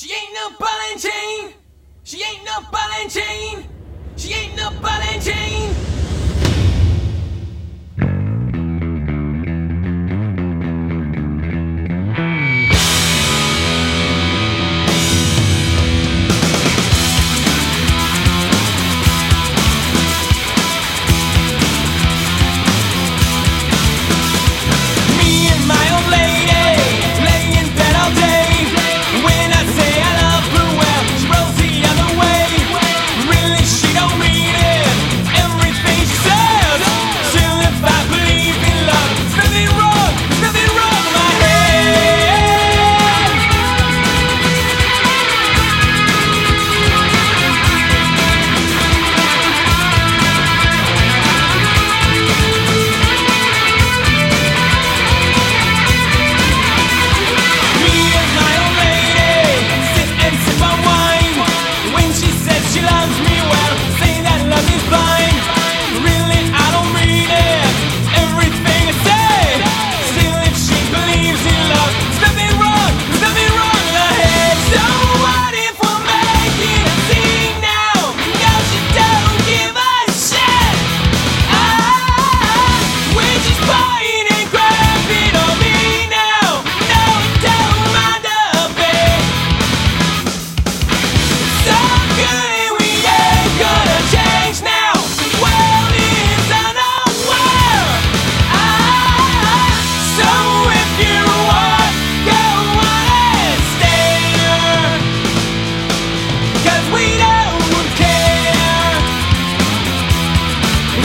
She ain't no ball and chain. She ain't no ball and chain. She ain't no ball and chain.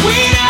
We